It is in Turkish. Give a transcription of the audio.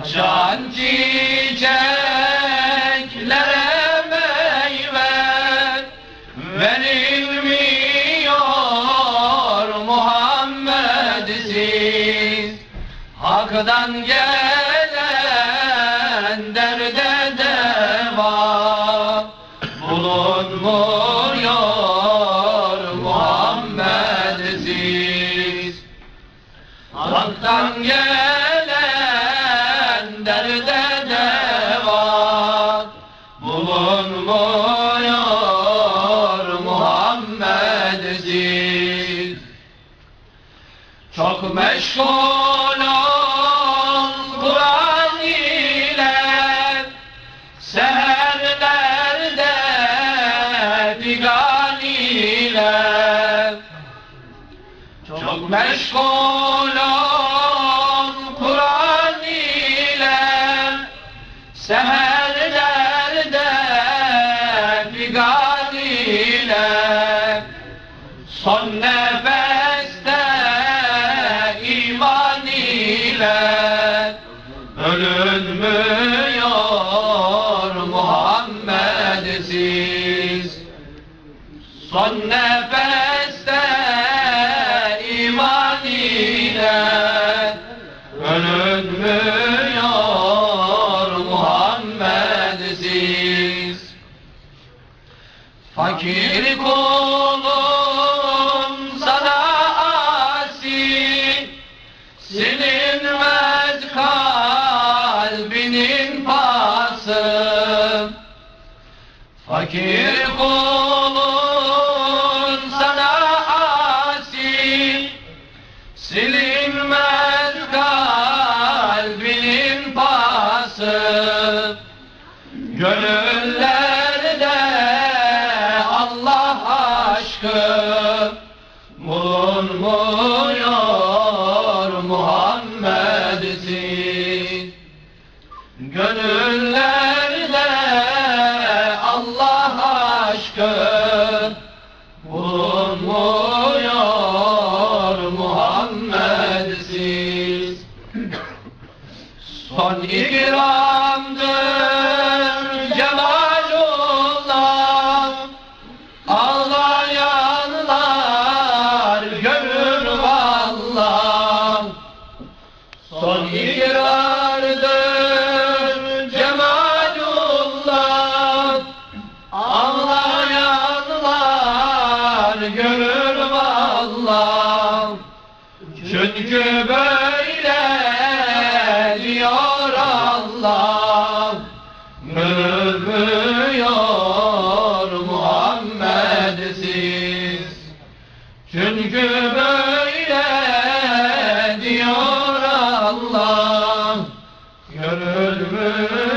Açan çiçeklere meyve verilmiyor Muhammed'sin Hak'tan gelen derde meşgul ol Kur'an ile Seherlerde figan ile Çok meşgul ol Kur'an ile Seherlerde figan ile Son nefeste Ölünmüyor Muhammed'siz. Son nefeste iman ile Ölünmüyor Muhammed'siz. Fakir kulum Fakir kulun sana asi Silinmez kalbinin pası. Gönüllerde Allah aşkı bulunmuyor Muhammed'siz Gönüllerde bulunmuyor Muhammed'siz. Son ikramdır cemalullah Ağlayanlar görür vallah Son ikrardır Çünkü böyle diyor Allah. Övüyor Muhammed'siz. Çünkü böyle diyor Allah. Görülmüyor